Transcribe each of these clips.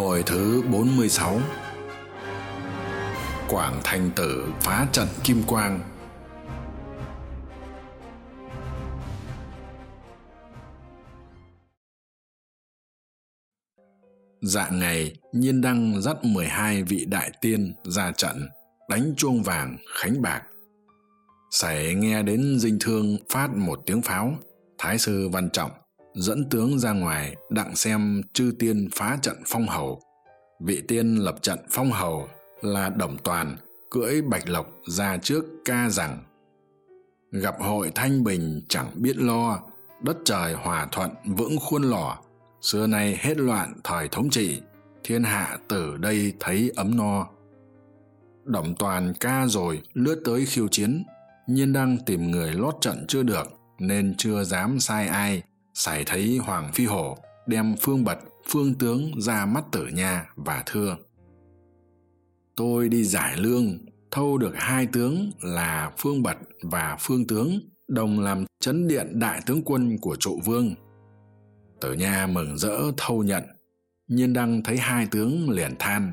Hồi thứ 46 Quảng Thành Tử phá trận Kim Quang Dạng ngày, Nhiên Đăng dắt 12 vị đại tiên ra trận, đánh chuông vàng, khánh bạc. Sảy nghe đến dinh thương phát một tiếng pháo, Thái sư Văn Trọng dẫn tướng ra ngoài đặng xem chư tiên phá trận phong hầu. Vị tiên lập trận phong hầu là đồng toàn, cưỡi bạch lộc ra trước ca rằng, gặp hội thanh bình chẳng biết lo, đất trời hòa thuận vững khuôn lò. Xưa nay hết loạn thời thống trị, thiên hạ từ đây thấy ấm no. Đồng toàn ca rồi lướt tới khiêu chiến, nhiên đang tìm người lót trận chưa được, nên chưa dám sai ai sải thấy hoàng phi hổ đem phương bật, phương tướng ra mắt tử nha và thưa, tôi đi giải lương, thâu được hai tướng là phương bật và phương tướng, đồng làm chấn điện đại tướng quân của trụ vương. Tử nha mừng rỡ thâu nhận, nhiên đăng thấy hai tướng liền than,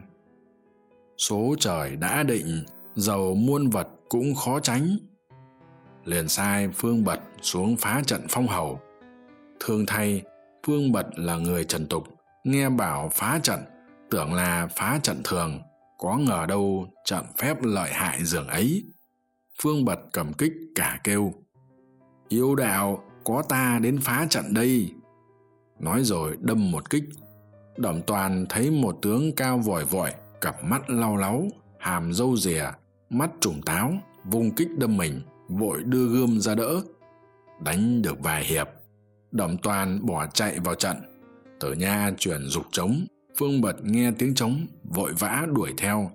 số trời đã định, giàu muôn vật cũng khó tránh. Liền sai phương bật xuống phá trận phong hầu thương thay phương bật là người trần tục, nghe bảo phá trận, tưởng là phá trận thường, có ngờ đâu trận phép lợi hại dường ấy. Phương bật cầm kích cả kêu, yêu đạo, có ta đến phá trận đây. Nói rồi đâm một kích. Đổng toàn thấy một tướng cao vòi vội cặp mắt lau láu hàm râu rìa, mắt trùng táo, vung kích đâm mình, vội đưa gươm ra đỡ. Đánh được vài hiệp đổng toàn bỏ chạy vào trận. Tử nha chuyển dục trống. Phương bật nghe tiếng trống, vội vã đuổi theo.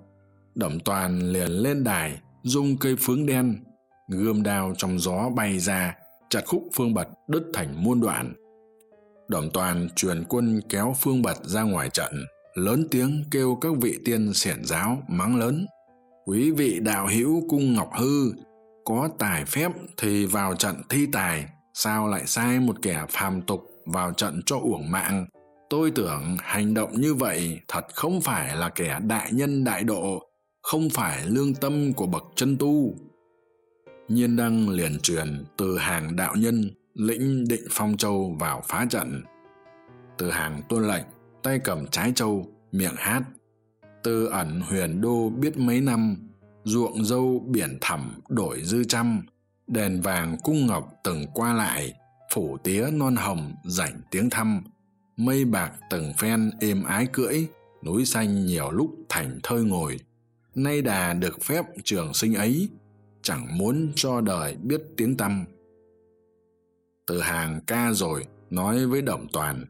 Đổng toàn liền lên đài dung cây phướng đen, gươm đao trong gió bay ra, chặt khúc phương bật đứt thành muôn đoạn. Đổng toàn truyền quân kéo phương bật ra ngoài trận, lớn tiếng kêu các vị tiên xiển giáo mắng lớn. Quý vị đạo hữu cung ngọc hư, có tài phép thì vào trận thi tài sao lại sai một kẻ phàm tục vào trận cho uổng mạng? Tôi tưởng hành động như vậy thật không phải là kẻ đại nhân đại độ, không phải lương tâm của bậc chân tu. Nhiên đăng liền truyền từ hàng đạo nhân lĩnh định phong châu vào phá trận. Từ hàng tuân lệnh, tay cầm trái châu miệng hát. Tư ẩn huyền đô biết mấy năm, ruộng dâu biển thẳm đổi dư trăm đèn vàng cung ngọc từng qua lại, phủ tía non hồng rảnh tiếng thăm. Mây bạc từng phen êm ái cưỡi, núi xanh nhiều lúc thành thơi ngồi. Nay đà được phép trường sinh ấy, chẳng muốn cho đời biết tiếng tăm. Từ hàng ca rồi, nói với đồng toàn.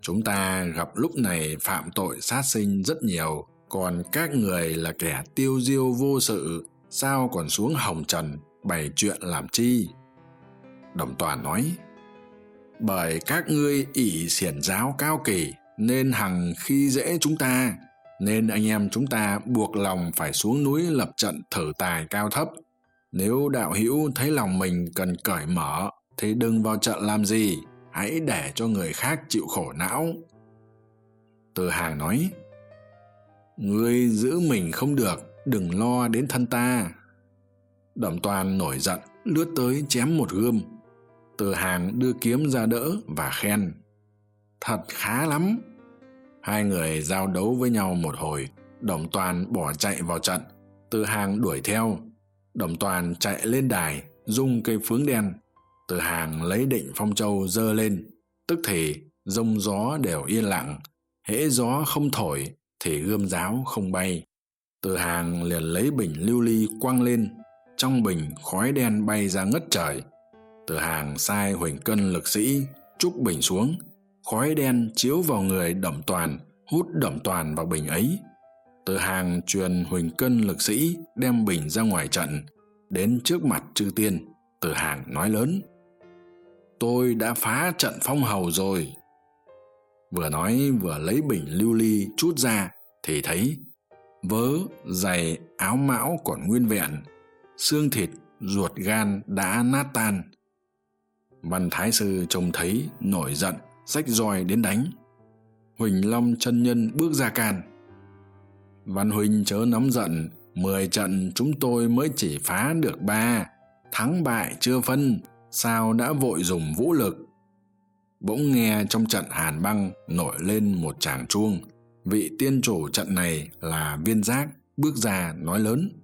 Chúng ta gặp lúc này phạm tội sát sinh rất nhiều, còn các người là kẻ tiêu diêu vô sự, sao còn xuống hồng trần? Bày chuyện làm chi? Đồng toàn nói, bởi các ngươi ỷ xiển giáo cao kỳ nên hằng khi dễ chúng ta, nên anh em chúng ta buộc lòng phải xuống núi lập trận thử tài cao thấp. Nếu đạo hữu thấy lòng mình cần cởi mở, thì đừng vào trận làm gì, hãy để cho người khác chịu khổ não. Từ hàng nói, ngươi giữ mình không được, đừng lo đến thân ta đẩm toàn nổi giận, lướt tới chém một gươm. Từ hàng đưa kiếm ra đỡ và khen. Thật khá lắm. Hai người giao đấu với nhau một hồi đồng toàn bỏ chạy vào trận. Từ hàng đuổi theo. Đồng toàn chạy lên đài, rung cây phướng đen. Từ hàng lấy định phong châu giơ lên. Tức thì, rông gió đều yên lặng. Hễ gió không thổi, thì gươm giáo không bay. Từ hàng liền lấy bình lưu ly quăng lên trong bình khói đen bay ra ngất trời. Từ hàng sai huỳnh cân lực sĩ trúc bình xuống, khói đen chiếu vào người đẩm toàn, hút đẩm toàn vào bình ấy. Từ hàng truyền huỳnh cân lực sĩ đem bình ra ngoài trận, đến trước mặt chư tiên, từ hàng nói lớn, tôi đã phá trận phong hầu rồi. Vừa nói vừa lấy bình lưu ly chút ra thì thấy vớ giày áo mão còn nguyên vẹn xương thịt, ruột gan đã nát tan. Văn thái sư trông thấy, nổi giận, rách roi đến đánh. Huỳnh long chân nhân bước ra can. Văn huynh chớ nóng giận, mười trận chúng tôi mới chỉ phá được ba, thắng bại chưa phân, sao đã vội dùng vũ lực? Bỗng nghe trong trận hàn băng nổi lên một tràng chuông, vị tiên chủ trận này là viên giác, bước ra nói lớn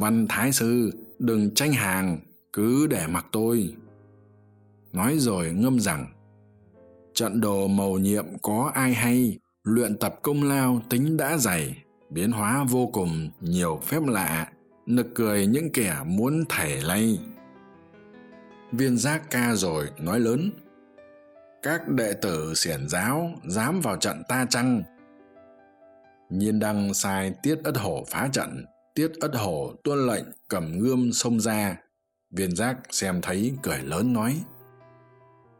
văn thái sư, đừng tranh hàng, cứ để mặc tôi. Nói rồi ngâm rằng, trận đồ màu nhiệm có ai hay, luyện tập công lao tính đã dày, biến hóa vô cùng, nhiều phép lạ, nực cười những kẻ muốn thảy lay. Viên giác ca rồi nói lớn, các đệ tử xiển giáo dám vào trận ta chăng? Nhiên đăng sai tiết ất hổ phá trận tiết ất hổ tuân lệnh cầm gươm xông ra. Viên giác xem thấy cười lớn nói,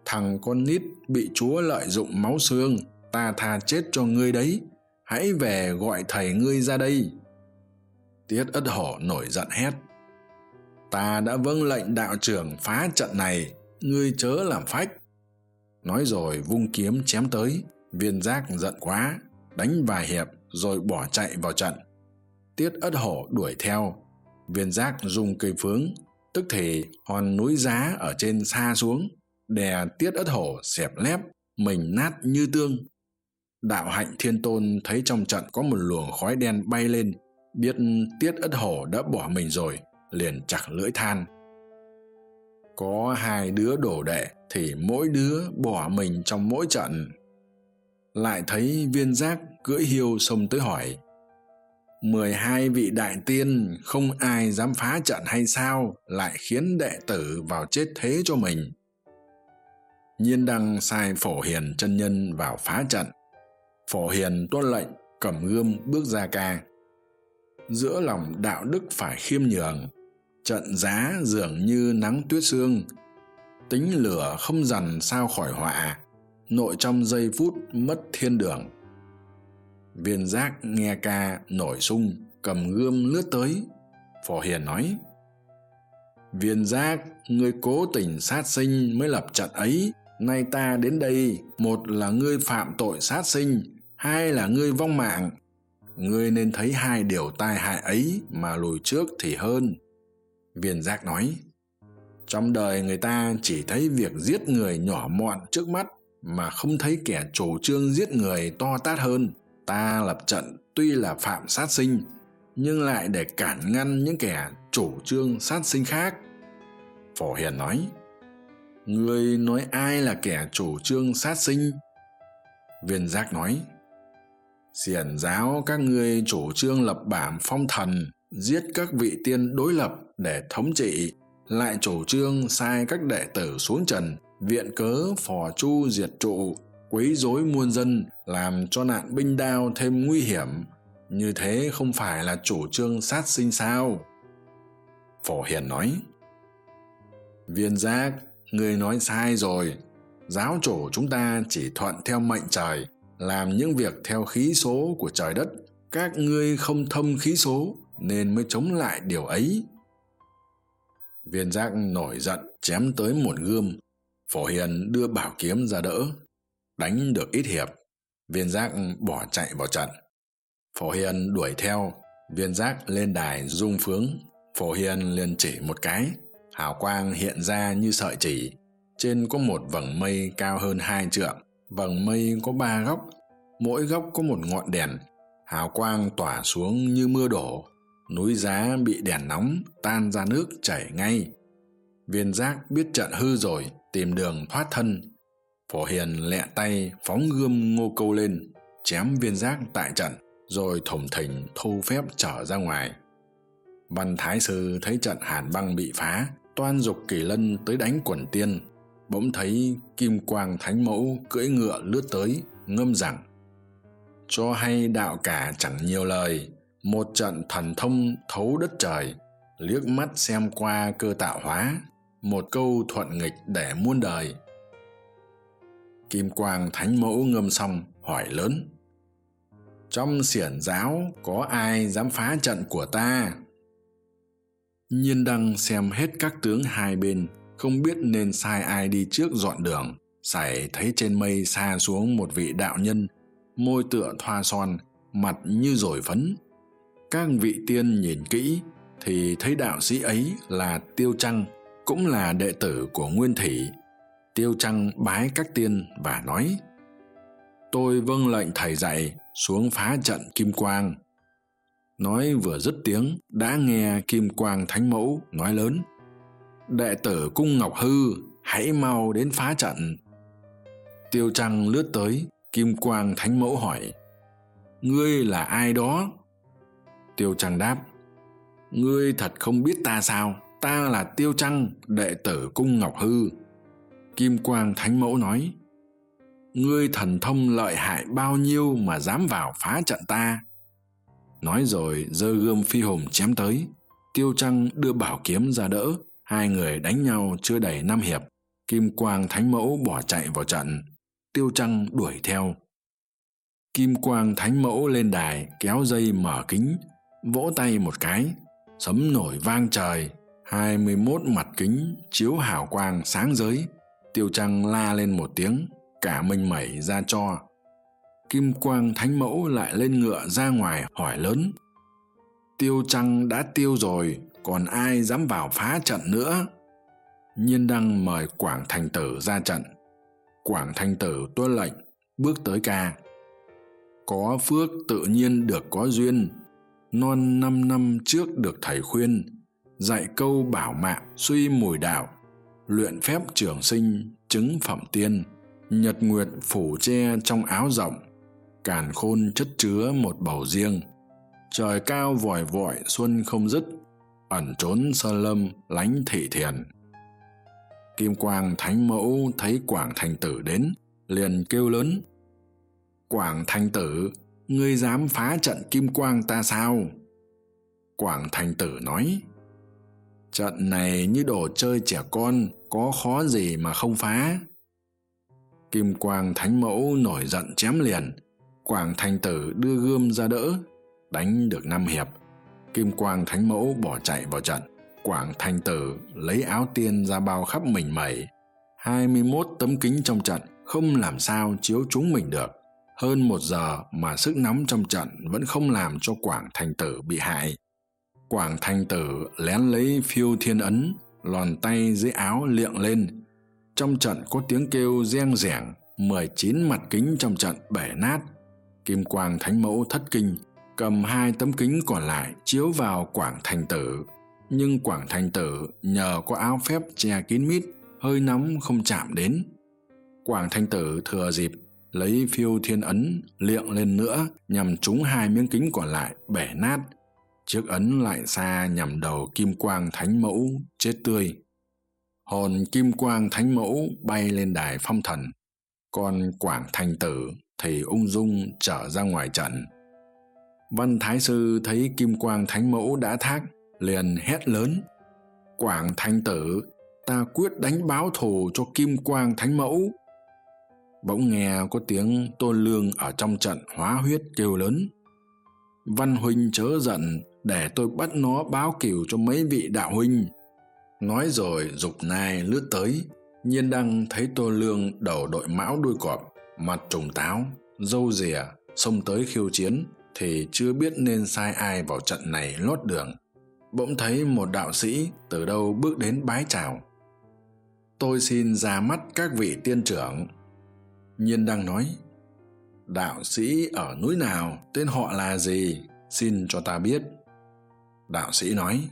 thằng con nít bị chúa lợi dụng máu xương, ta tha chết cho ngươi đấy. Hãy về gọi thầy ngươi ra đây. Tiết ất hổ nổi giận hét, ta đã vâng lệnh đạo trưởng phá trận này, ngươi chớ làm phách. Nói rồi vung kiếm chém tới, viên giác giận quá, đánh vài hiệp rồi bỏ chạy vào trận tiết ất hổ đuổi theo. Viên giác dùng cây phướng tức thì hòn núi giá ở trên xa xuống, đè tiết ất hổ xẹp lép, mình nát như tương. Đạo hạnh thiên tôn thấy trong trận có một luồng khói đen bay lên, biết tiết ất hổ đã bỏ mình rồi, liền chặt lưỡi than. Có hai đứa đổ đệ thì mỗi đứa bỏ mình trong mỗi trận. Lại thấy viên giác cưỡi hiêu xông tới hỏi mười hai vị đại tiên, không ai dám phá trận hay sao, lại khiến đệ tử vào chết thế cho mình. Nhiên đăng sai phổ hiền chân nhân vào phá trận. Phổ hiền tuân lệnh, cầm gươm bước ra ca. Giữa lòng đạo đức phải khiêm nhường, trận giá dường như nắng tuyết sương. Tính lửa không dằn sao khỏi họa, nội trong giây phút mất thiên đường viên giác nghe ca nổi sung, cầm gươm lướt tới. Phổ hiền nói, viên giác, ngươi cố tình sát sinh mới lập trận ấy. Nay ta đến đây, một là ngươi phạm tội sát sinh, hai là ngươi vong mạng. Ngươi nên thấy hai điều tai hại ấy mà lùi trước thì hơn. Viên giác nói, trong đời người ta chỉ thấy việc giết người nhỏ mọn trước mắt mà không thấy kẻ chủ trương giết người to tát hơn ta lập trận tuy là phạm sát sinh, nhưng lại để cản ngăn những kẻ chủ trương sát sinh khác. Phổ hiền nói người nói ai là kẻ chủ trương sát sinh? Viên giác nói, xiển giáo các ngươi chủ trương lập bảng phong thần, giết các vị tiên đối lập để thống trị, lại chủ trương sai các đệ tử xuống trần, viện cớ phò chu diệt trụ quấy rối muôn dân, làm cho nạn binh đao thêm nguy hiểm. Như thế không phải là chủ trương sát sinh sao? Phổ hiền nói, viên giác người nói sai rồi. Giáo chủ chúng ta chỉ thuận theo mệnh trời, làm những việc theo khí số của trời đất. Các ngươi không thông khí số, nên mới chống lại điều ấy. Viên giác nổi giận, chém tới một gươm. Phổ hiền đưa bảo kiếm ra đỡ đánh được ít hiệp, viên giác bỏ chạy vào trận. Phổ hiền đuổi theo, viên giác lên đài dung phướng. Phổ hiền liền chỉ một cái, hào quang hiện ra như sợi chỉ. Trên có một vầng mây cao hơn hai trượng, vầng mây có ba góc, mỗi góc có một ngọn đèn. Hào quang tỏa xuống như mưa đổ, núi giá bị đèn nóng tan ra nước chảy ngay. Viên giác biết trận hư rồi, tìm đường thoát thân phổ hiền lẹ tay phóng gươm ngô câu lên, chém viên giác tại trận, rồi thủng thình thu phép trở ra ngoài. Văn thái sư thấy trận hàn băng bị phá, toan dục kỳ lân tới đánh quần tiên. Bỗng thấy kim quang thánh mẫu cưỡi ngựa lướt tới, ngâm rằng, cho hay đạo cả chẳng nhiều lời, một trận thần thông thấu đất trời, liếc mắt xem qua cơ tạo hóa, một câu thuận nghịch để muôn đời kim quang thánh mẫu ngâm xong, hỏi lớn. Trong xiển giáo có ai dám phá trận của ta? Nhiên đăng xem hết các tướng hai bên, không biết nên sai ai đi trước dọn đường. Sảy thấy trên mây xa xuống một vị đạo nhân, môi tựa thoa son, mặt như rồi phấn. Các vị tiên nhìn kỹ, thì thấy đạo sĩ ấy là tiêu trăng, cũng là đệ tử của nguyên thủy tiêu trăng bái các tiên và nói, tôi vâng lệnh thầy dạy xuống phá trận kim quang. Nói vừa dứt tiếng, đã nghe kim quang thánh mẫu nói lớn, đệ tử cung ngọc hư, hãy mau đến phá trận. Tiêu trăng lướt tới, kim quang thánh mẫu hỏi, ngươi là ai đó? Tiêu trăng đáp, ngươi thật không biết ta sao? Ta là tiêu trăng, đệ tử cung ngọc hư kim quang thánh mẫu nói, ngươi thần thông lợi hại bao nhiêu mà dám vào phá trận ta? Nói rồi giơ gươm phi hùng chém tới, tiêu trăng đưa bảo kiếm ra đỡ, hai người đánh nhau chưa đầy năm hiệp. Kim quang thánh mẫu bỏ chạy vào trận, tiêu trăng đuổi theo. Kim quang thánh mẫu lên đài, kéo dây mở kính, vỗ tay một cái, sấm nổi vang trời, hai mươi mốt mặt kính chiếu hào quang sáng giới tiêu trăng la lên một tiếng, cả mình mẩy ra cho. Kim quang thánh mẫu lại lên ngựa ra ngoài hỏi lớn. Tiêu trăng đã tiêu rồi, còn ai dám vào phá trận nữa? Nhiên đăng mời quảng thành tử ra trận. Quảng thành tử tuân lệnh, bước tới ca. Có phước tự nhiên được có duyên. Non năm năm trước được thầy khuyên, dạy câu bảo mạng suy mùi đạo luyện phép trường sinh, chứng phẩm tiên, nhật nguyệt phủ che trong áo rộng, càn khôn chất chứa một bầu riêng. Trời cao vòi vọi, xuân không dứt, ẩn trốn sơn lâm, lánh thị thiền. Kim quang thánh mẫu thấy quảng thành tử đến, liền kêu lớn, quảng thành tử, ngươi dám phá trận kim quang ta sao? Quảng thành tử nói trận này như đồ chơi trẻ con, có khó gì mà không phá? Kim quang thánh mẫu nổi giận chém liền. Quảng thành tử đưa gươm ra đỡ, đánh được năm hiệp. Kim quang thánh mẫu bỏ chạy vào trận. Quảng thành tử lấy áo tiên ra bao khắp mình mẩy. Hai mươi mốt tấm kính trong trận, không làm sao chiếu chúng mình được. Hơn một giờ mà sức nóng trong trận vẫn không làm cho quảng thành tử bị hại quảng thành tử lén lấy phiêu thiên ấn, lòn tay dưới áo liệng lên. Trong trận có tiếng kêu reng rẻng, mười chín mặt kính trong trận bể nát. Kim quang thánh mẫu thất kinh, cầm hai tấm kính còn lại chiếu vào quảng thành tử. Nhưng quảng thành tử nhờ có áo phép che kín mít, hơi nóng không chạm đến. Quảng thanh tử thừa dịp lấy phiêu thiên ấn liệng lên nữa, nhằm trúng hai miếng kính còn lại bể nát chiếc ấn lại xa nhằm đầu kim quang thánh mẫu, chết tươi. Hồn kim quang thánh mẫu bay lên đài phong thần. Còn quảng thành tử thì ung dung trở ra ngoài trận. Văn thái sư thấy kim quang thánh mẫu đã thác, liền hét lớn. Quảng thanh tử, ta quyết đánh báo thù cho kim quang thánh mẫu. Bỗng nghe có tiếng tôn lương ở trong trận hóa huyết kêu lớn. Văn huynh chớ giận để tôi bắt nó báo cừu cho mấy vị đạo huynh. Nói rồi, dục nai lướt tới, nhiên đăng thấy tô lương đầu đội mão đuôi cọp, mặt trùng táo, râu rìa, xông tới khiêu chiến, thì chưa biết nên sai ai vào trận này lót đường. Bỗng thấy một đạo sĩ từ đâu bước đến bái chào. Tôi xin ra mắt các vị tiên trưởng. Nhiên đang nói, đạo sĩ ở núi nào, tên họ là gì? Xin cho ta biết đạo sĩ nói,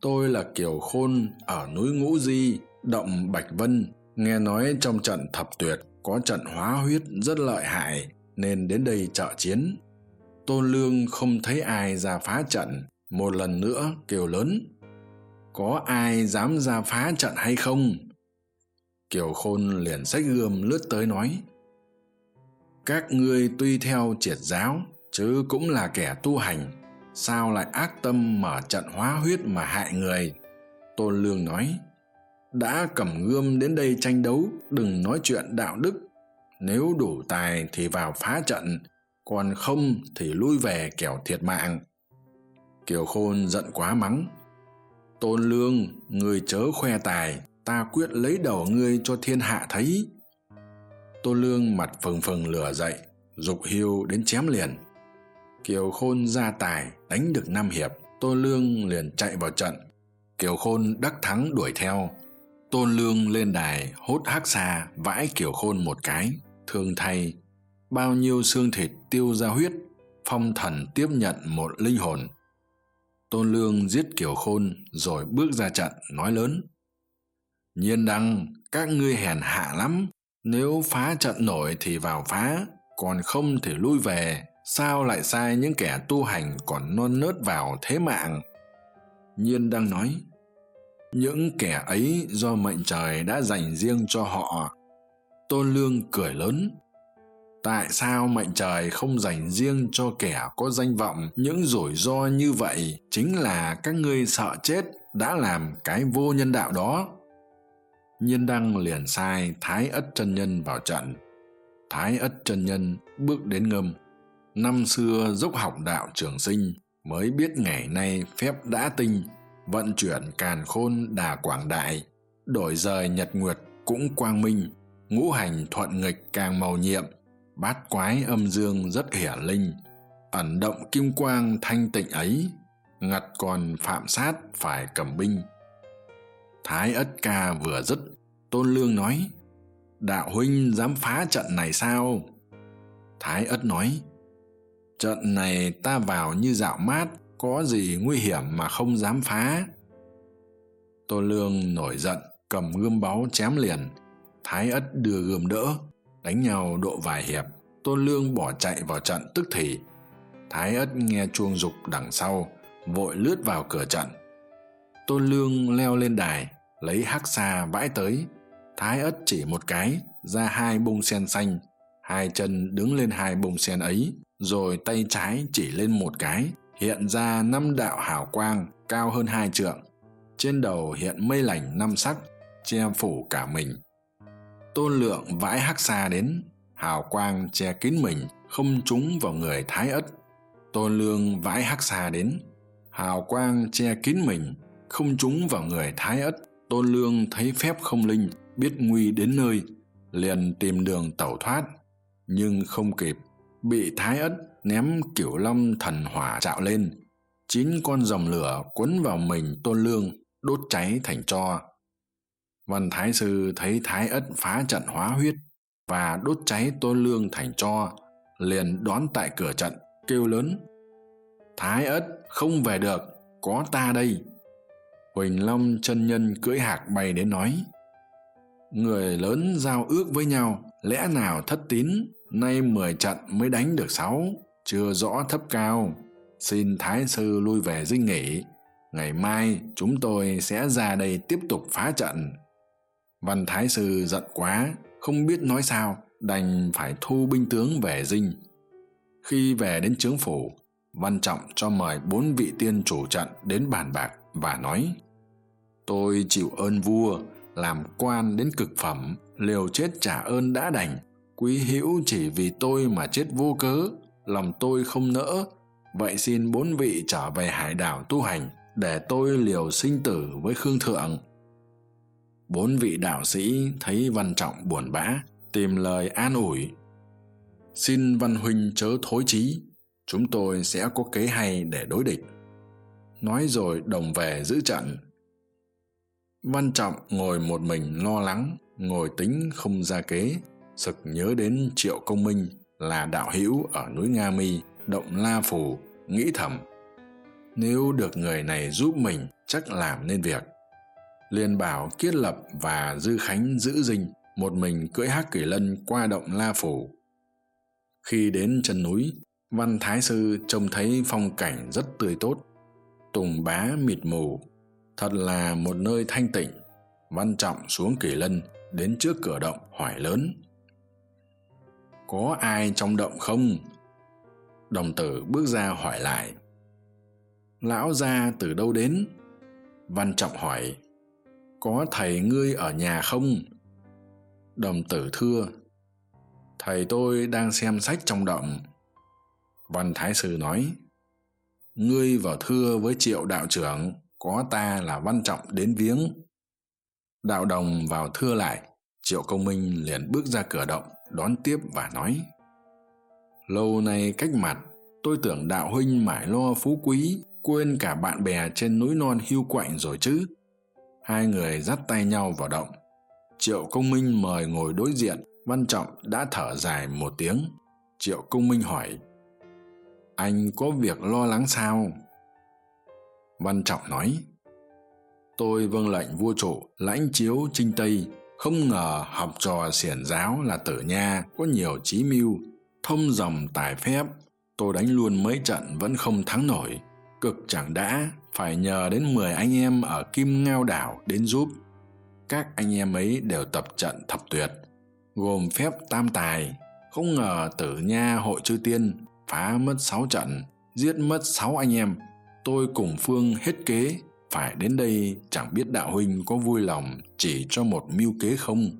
tôi là kiều khôn ở núi ngũ di, động bạch vân. Nghe nói trong trận thập tuyệt có trận hóa huyết rất lợi hại, nên đến đây trợ chiến. Tôn lương không thấy ai ra phá trận. Một lần nữa, kiều lớn, có ai dám ra phá trận hay không? Kiều khôn liền xách gươm lướt tới nói, các ngươi tuy theo triệt giáo, chứ cũng là kẻ tu hành sao lại ác tâm mở trận hóa huyết mà hại người? Tôn lương nói, đã cầm gươm đến đây tranh đấu, đừng nói chuyện đạo đức. Nếu đủ tài thì vào phá trận, còn không thì lui về kẻo thiệt mạng. Kiều khôn giận quá mắng tôn lương, người chớ khoe tài, ta quyết lấy đầu ngươi cho thiên hạ thấy. Tôn lương mặt phừng phừng lửa dậy, dục hiu đến chém liền kiều khôn ra tài, đánh được năm hiệp tôn lương liền chạy vào trận. Kiều khôn đắc thắng đuổi theo. Tôn lương lên đài, hốt hắc xa vãi kiều khôn một cái. Thương thay, bao nhiêu xương thịt tiêu ra huyết, phong thần tiếp nhận một linh hồn. Tôn lương giết kiều khôn, rồi bước ra trận, nói lớn. Nhiên đăng, các ngươi hèn hạ lắm, nếu phá trận nổi thì vào phá, còn không thì lui về sao lại sai những kẻ tu hành còn non nớt vào thế mạng? Nhiên đang nói, những kẻ ấy do mệnh trời đã dành riêng cho họ. Tôn lương cười lớn, tại sao mệnh trời không dành riêng cho kẻ có danh vọng? Những rủi ro như vậy chính là các ngươi sợ chết đã làm cái vô nhân đạo đó. Nhiên đăng liền sai thái ất chân nhân vào trận. Thái ất chân nhân bước đến ngâm năm xưa dốc học đạo trường sinh mới biết ngày nay phép đã tinh, vận chuyển càn khôn đà quảng đại, đổi rời nhật nguyệt cũng quang minh, ngũ hành thuận nghịch càng màu nhiệm, bát quái âm dương rất hiển linh, ẩn động kim quang thanh tịnh ấy ngặt còn phạm sát phải cầm binh. Thái ất ca vừa dứt, tôn lương nói, đạo huynh dám phá trận này sao? Thái ất nói trận này ta vào như dạo mát, có gì nguy hiểm mà không dám phá. Tô lương nổi giận, cầm gươm báu chém liền. Thái ất đưa gươm đỡ, đánh nhau độ vài hiệp. Tôn lương bỏ chạy vào trận tức thì. Thái ất nghe chuông dục đằng sau, vội lướt vào cửa trận. Tôn lương leo lên đài, lấy hắc xa vãi tới. Thái ất chỉ một cái, ra hai bông sen xanh. Hai chân đứng lên hai bông sen ấy rồi tay trái chỉ lên một cái, hiện ra năm đạo hào quang cao hơn hai trượng. Trên đầu hiện mây lành năm sắc, che phủ cả mình. Tôn lượng vãi hắc xa đến, hào quang che kín mình, không trúng vào người thái ất. Tôn lương vãi hắc xa đến, hào quang che kín mình, không trúng vào người thái ất. Tôn lương thấy phép không linh, biết nguy đến nơi, liền tìm đường tẩu thoát, nhưng không kịp bị thái ất ném kiểu long thần hỏa trạo lên. Chín con dòng lửa quấn vào mình tôn lương, đốt cháy thành tro. Văn thái sư thấy thái ất phá trận hóa huyết và đốt cháy tôn lương thành tro, liền đón tại cửa trận, kêu lớn, thái ất, không về được, có ta đây. Huỳnh long chân nhân cưỡi hạc bay đến nói, người lớn giao ước với nhau, lẽ nào thất tín? Nay mười trận mới đánh được sáu, chưa rõ thấp cao. Xin thái sư lui về dinh nghỉ. Ngày mai chúng tôi sẽ ra đây tiếp tục phá trận. Văn thái sư giận quá, không biết nói sao, đành phải thu binh tướng về dinh. Khi về đến trướng phủ, văn trọng cho mời bốn vị tiên chủ trận đến bàn bạc và nói, tôi chịu ơn vua, làm quan đến cực phẩm, liều chết trả ơn đã đành quý hữu chỉ vì tôi mà chết vô cớ, lòng tôi không nỡ. Vậy xin bốn vị trở về hải đảo tu hành để tôi liều sinh tử với khương thượng. Bốn vị đạo sĩ thấy văn trọng buồn bã, tìm lời an ủi. Xin văn huynh chớ thối chí, chúng tôi sẽ có kế hay để đối địch. Nói rồi đồng về giữ trận. Văn trọng ngồi một mình lo lắng, ngồi tính không ra kế sực nhớ đến triệu công minh là đạo hữu ở núi nga mi, động la phù, nghĩ thầm, nếu được người này giúp mình, chắc làm nên việc. Liền bảo kiết lập và dư khánh giữ dinh một mình cưỡi hắc kỷ lân qua động la phủ khi đến chân núi, văn thái sư trông thấy phong cảnh rất tươi tốt, tùng bá mịt mù, thật là một nơi thanh tịnh. Văn trọng xuống kỷ lân đến trước cửa động hỏi lớn có ai trong động không? Đồng tử bước ra hỏi lại. Lão gia từ đâu đến? Văn trọng hỏi. Có thầy ngươi ở nhà không? Đồng tử thưa. Thầy tôi đang xem sách trong động. Văn thái sư nói. Ngươi vào thưa với triệu đạo trưởng, có ta là văn trọng đến viếng. Đạo đồng vào thưa lại, triệu công minh liền bước ra cửa động đón tiếp và nói, lâu nay cách mặt, tôi tưởng đạo huynh mãi lo phú quý, quên cả bạn bè trên núi non hưu quạnh rồi chứ. Hai người dắt tay nhau vào động. Triệu công minh mời ngồi đối diện, văn trọng đã thở dài một tiếng. Triệu công minh hỏi, anh có việc lo lắng sao? Văn trọng nói, tôi vâng lệnh vua trụ lãnh chiếu trinh tây không ngờ học trò xiển giáo là tử nha, có nhiều trí mưu, thông dòng tài phép. Tôi đánh luôn mấy trận vẫn không thắng nổi. Cực chẳng đã, phải nhờ đến mười anh em ở kim ngao đảo đến giúp. Các anh em ấy đều tập trận thập tuyệt, gồm phép tam tài. Không ngờ tử nha hội chư tiên phá mất sáu trận, giết mất sáu anh em. Tôi cùng phương hết kế phải đến đây chẳng biết đạo huynh có vui lòng chỉ cho một mưu kế không?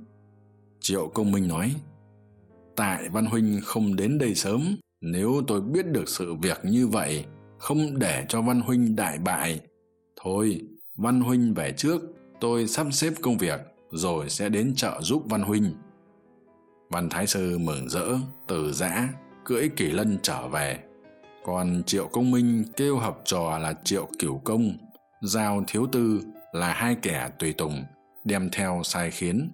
Triệu công minh nói, tại văn huynh không đến đây sớm, nếu tôi biết được sự việc như vậy, không để cho văn huynh đại bại. Thôi, văn huynh về trước, tôi sắp xếp công việc, rồi sẽ đến trợ giúp văn huynh. Văn thái sư mừng rỡ, từ giã, cưỡi kỳ lân trở về. Còn triệu công minh kêu học trò là triệu cửu công giao thiếu tư là hai kẻ tùy tùng, đem theo sai khiến.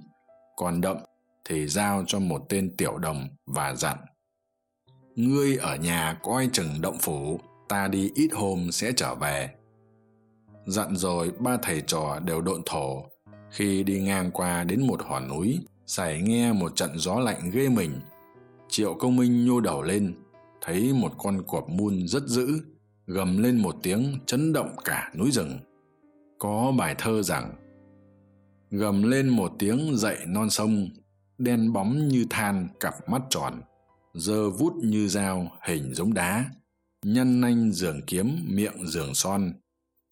Còn đậm thì giao cho một tên tiểu đồng và dặn, ngươi ở nhà coi chừng động phủ, ta đi ít hôm sẽ trở về. Dặn rồi ba thầy trò đều độn thổ. Khi đi ngang qua đến một hòn núi sảy nghe một trận gió lạnh ghê mình. Triệu công minh nhô đầu lên, thấy một con cọp mun rất dữ gầm lên một tiếng chấn động cả núi rừng. Có bài thơ rằng, gầm lên một tiếng dậy non sông, đen bóng như than cặp mắt tròn, dơ vút như dao hình giống đá. Nhân nanh giường kiếm miệng giường son,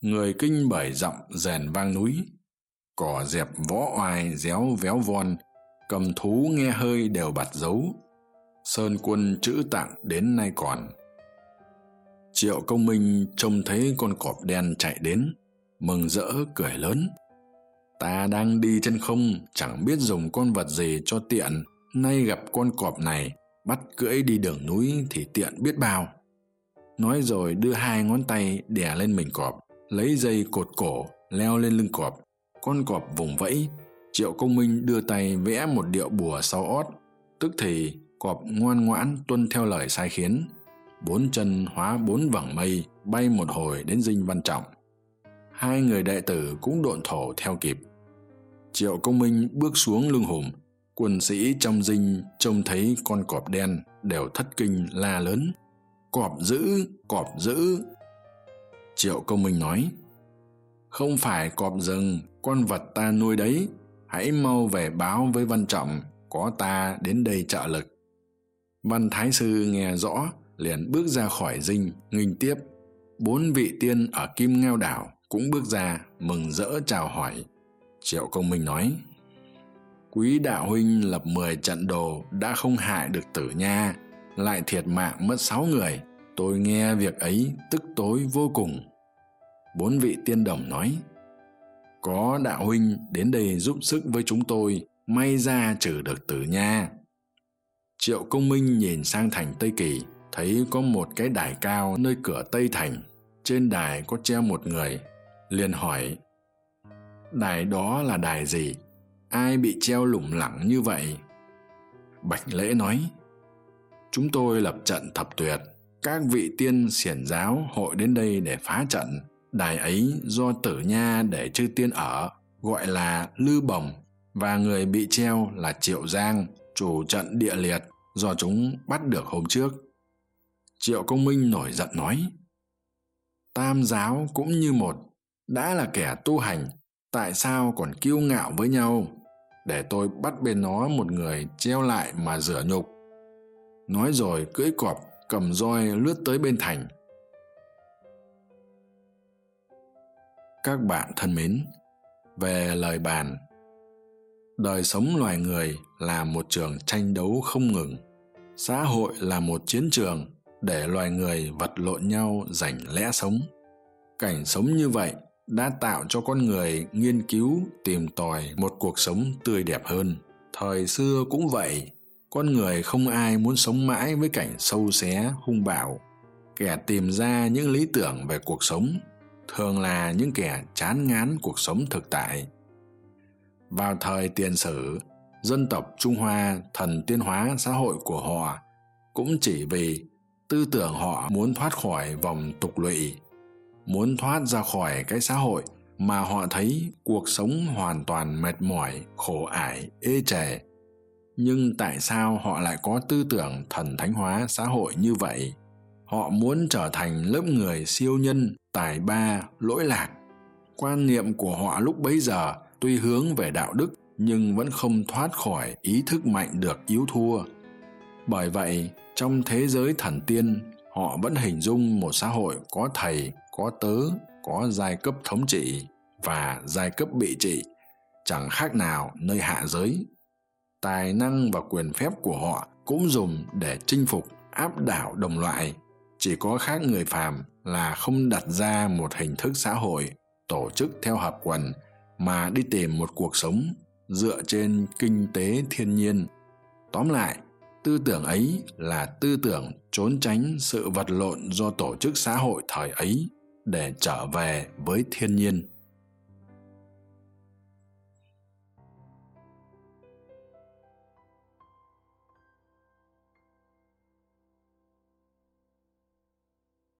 người kinh bởi giọng rèn vang núi. Cỏ dẹp võ oai réo véo von, cầm thú nghe hơi đều bặt dấu. Sơn quân chữ tặng đến nay còn triệu công minh trông thấy con cọp đen chạy đến, mừng rỡ, cười lớn. Ta đang đi trên không, chẳng biết dùng con vật gì cho tiện. Nay gặp con cọp này, bắt cưỡi đi đường núi thì tiện biết bao. Nói rồi đưa hai ngón tay đè lên mình cọp, lấy dây cột cổ, leo lên lưng cọp. Con cọp vùng vẫy, triệu công minh đưa tay vẽ một điệu bùa sau ót. Tức thì, cọp ngoan ngoãn tuân theo lời sai khiến bốn chân hóa bốn vầng mây bay một hồi đến dinh văn trọng. Hai người đệ tử cũng độn thổ theo kịp. Triệu công minh bước xuống lưng hùm, quân sĩ trong dinh trông thấy con cọp đen đều thất kinh la lớn. Cọp dữ cọp dữ triệu công minh nói, không phải cọp rừng, con vật ta nuôi đấy. Hãy mau về báo với văn trọng, có ta đến đây trợ lực. Văn thái sư nghe rõ liền bước ra khỏi dinh nghinh tiếp. Bốn vị tiên ở kim ngao đảo cũng bước ra, mừng rỡ chào hỏi. Triệu công minh nói, quý đạo huynh lập mười trận đồ đã không hại được tử nha, lại thiệt mạng mất sáu người. Tôi nghe việc ấy tức tối vô cùng. Bốn vị tiên đồng nói, có đạo huynh đến đây giúp sức với chúng tôi, may ra trừ được tử nha. Triệu công minh nhìn sang thành tây kỳ thấy có một cái đài cao nơi cửa tây thành. Trên đài có treo một người, liền hỏi, đài đó là đài gì? Ai bị treo lủng lẳng như vậy? Bạch lễ nói, chúng tôi lập trận thập tuyệt, các vị tiên xiển giáo hội đến đây để phá trận. Đài ấy do tử nha để chư tiên ở, gọi là lư bồng, và người bị treo là triệu giang, chủ trận địa liệt do chúng bắt được hôm trước triệu công minh nổi giận nói, tam giáo cũng như một, đã là kẻ tu hành, tại sao còn kiêu ngạo với nhau? Để tôi bắt bên nó một người treo lại mà rửa nhục. Nói rồi cưỡi cọp cầm roi lướt tới bên thành. Các bạn thân mến, về lời bàn. Đời sống loài người là một trường tranh đấu không ngừng, xã hội là một chiến trường để loài người vật lộn nhau giành lẽ sống. Cảnh sống như vậy đã tạo cho con người nghiên cứu, tìm tòi một cuộc sống tươi đẹp hơn. Thời xưa cũng vậy, con người không ai muốn sống mãi với cảnh sâu xé, hung bạo. Kẻ tìm ra những lý tưởng về cuộc sống thường là những kẻ chán ngán cuộc sống thực tại. Vào thời tiền sử, dân tộc trung hoa, thần tiên hóa xã hội của họ cũng chỉ vì tư tưởng họ muốn thoát khỏi vòng tục lụy, muốn thoát ra khỏi cái xã hội mà họ thấy cuộc sống hoàn toàn mệt mỏi, khổ ải, ê chề. Nhưng tại sao họ lại có tư tưởng thần thánh hóa xã hội như vậy? Họ muốn trở thành lớp người siêu nhân, tài ba, lỗi lạc. Quan niệm của họ lúc bấy giờ tuy hướng về đạo đức nhưng vẫn không thoát khỏi ý thức mạnh được yếu thua. Bởi vậy trong thế giới thần tiên, họ vẫn hình dung một xã hội có thầy, có tớ, có giai cấp thống trị và giai cấp bị trị. Chẳng khác nào nơi hạ giới. Tài năng và quyền phép của họ cũng dùng để chinh phục, áp đảo đồng loại. Chỉ có khác người phàm là không đặt ra một hình thức xã hội, tổ chức theo hợp quần, mà đi tìm một cuộc sống dựa trên kinh tế thiên nhiên. Tóm lại tư tưởng ấy là tư tưởng trốn tránh sự vật lộn do tổ chức xã hội thời ấy để trở về với thiên nhiên.